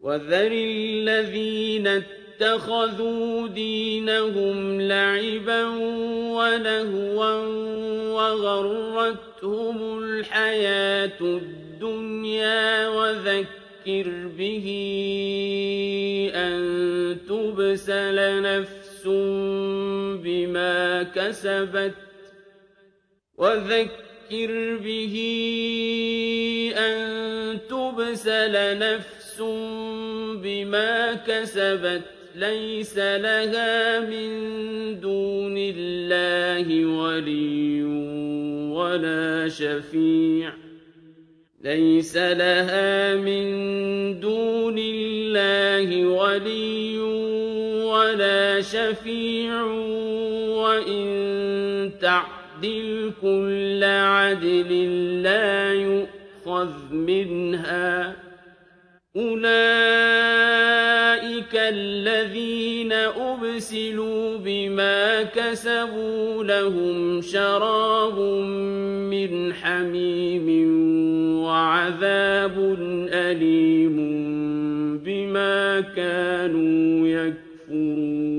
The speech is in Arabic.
وَذَرِ الَّذِينَ اتَّخَذُوا دِينَهُمْ لَعِبًا وَلَهْوًا وَغَرَّتْهُمُ الْحَيَاةُ الدُّنْيَا وَذَكِّرْ بِهِ أَن تُبْسَلَ نَفْسٌ بِمَا كَسَبَتْ وَذَكِّرْ بِهِ أَن تُبْسَلَ نَفْسٌ بِمَا كَسَبَتْ لَيْسَ لَهَا مِن دُونِ اللَّهِ وَلِيٌّ وَلَا شَفِيعٌ. لَيْسَ لَهَا مِن دُونِ اللَّهِ وَلِيٌّ وَلَا شَفِيعٌ. وَإِن تَعْدِلْ كُلَّ عَدْلٍ لَّا يُؤْخَذْ مِنْهَا ۗ. أُولَٰئِكَ الَّذِينَ أُبْسِلُوا بِمَا كَسَبُوا لَهُمْ شَرَابٌ مِّنْ حَمِيمٍ وَعَذَابٌ أَلِيمٌ بِمَا كَانُوا يَكْفُرُونَ.